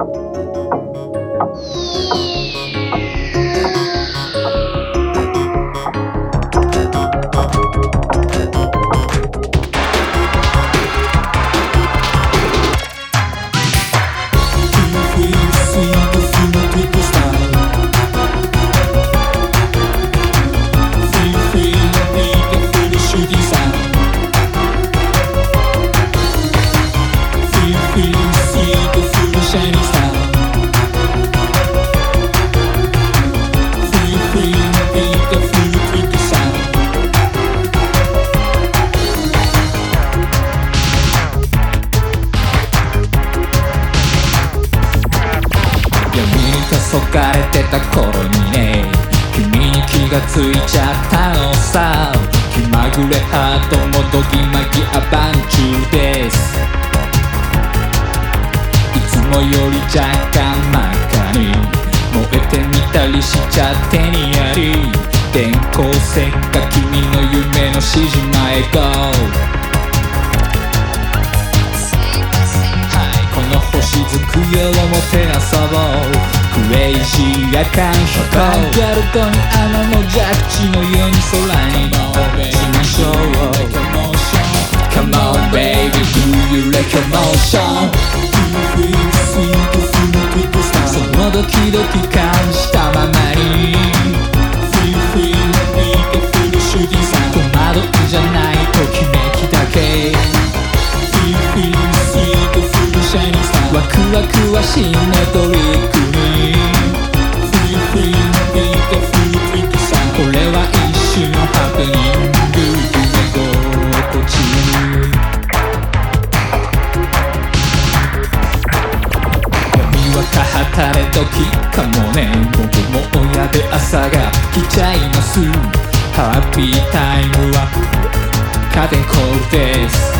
Thank you. そかれてた頃にね君に気がついちゃったのさ気まぐれハートもどぎまぎアバン中ですいつもより若干真っ赤に燃えてみたりしちゃってにやり電光石火君の夢の指示前 GO この星づくよをもてあそぼうクレイジーや感触ギャルトに穴の蛇口のように空にしましょう Come on baby do you like a motion そのドキドキ感じたままに戸惑いじゃないときめきだけワクワクはシンメトリック朝が来ちゃいますハッピータイムはカーテンコールです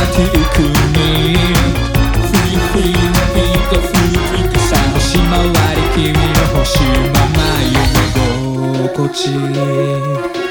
回り君の星まま夢心地